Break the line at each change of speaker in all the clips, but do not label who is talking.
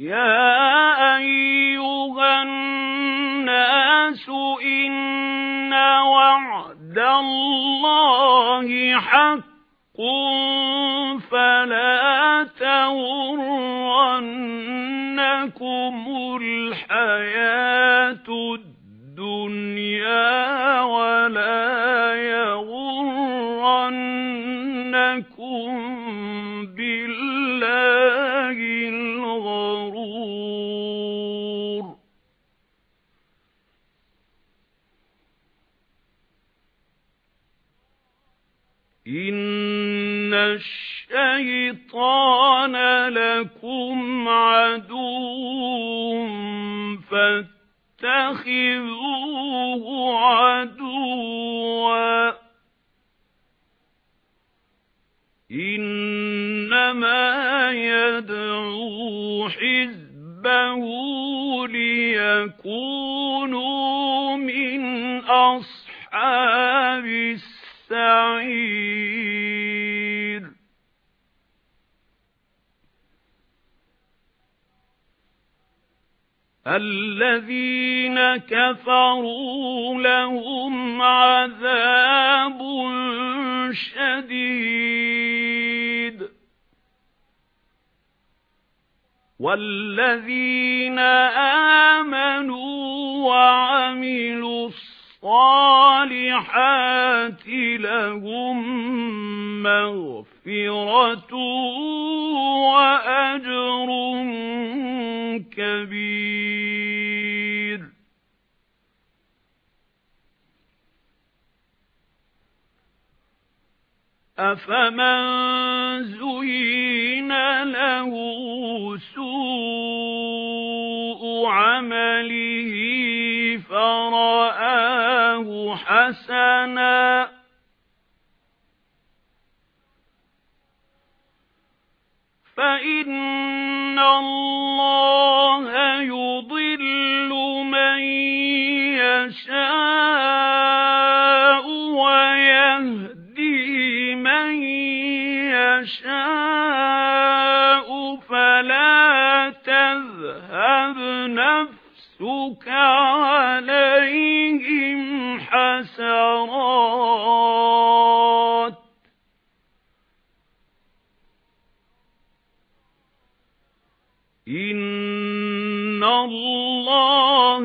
يَا أَيُّهَا النَّاسُ إِنَّ وَعْدَ اللَّهِ حَقٌّ فَلَا تَغُرَّنَّكُمُ الْحَيَاةُ الدُّنْيَا. الشَّيْطَانَ لَكُمْ عَدُوٌّ فَاتَّخِذُوهُ عَدُوًّا. إِنَّمَا يَدْعُو حِزْبَهُ لِيَكُونُوا مِنْ أَصْحَابِ السَّعِيرِ. الَّذِينَ كَفَرُوا لَهُمْ عَذَابٌ شَدِيدٌ. وَالَّذِينَ آمَنُوا وَعَمِلُوا الصَّالِحَاتِ لَهُم مَّغْفِرَةٌ وَأَجْرٌ كَبِيرٌ. أَفَمَن زُيِّنَ لَهُ سُوءُ عَمَلِهِ فَرَآهُ حَسَنًا فَإِنَّ اللَّهَ يَشَاءُ فَلَا تَذْهَبْ نَفْسُكَ عَلَيْهِمْ حَسَرَاتٍ إِنَّ اللَّهَ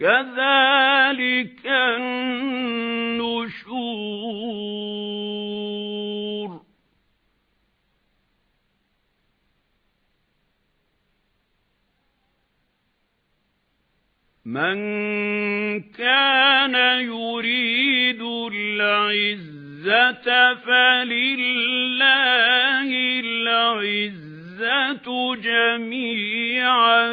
كَذَلِكَ النُّشُورُ. مَنْ كَانَ يُرِيدُ الْعِزَّةَ فَلِلَّهِ الْعِزَّةُ جَمِيعًا.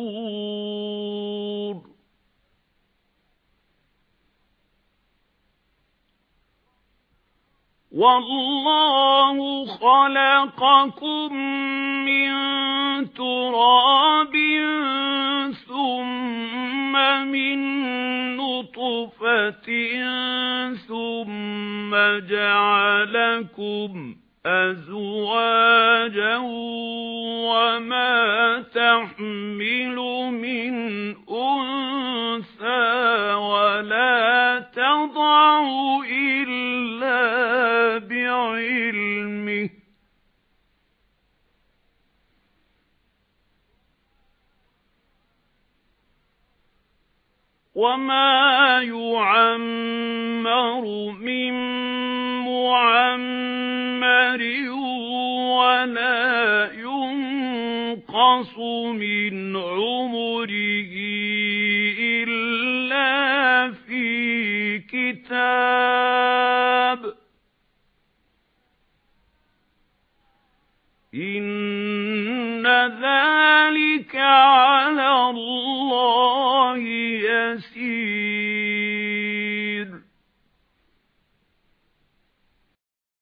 والله خلقكم من تراب ثم من نطفة ثم جعلكم أزواجا وما تحمل من أنثى ولا تضع إلا وَمَا يُعَمَّرُ مِن مُّعَمَّرٍ وَلَا يُنقَصُ مِنْ عُمُرِهِ إِلَّا فِي كِتَابٍ إِنَّ ذَلِكَ عَلَى اللَّهِ يَسِيرٌ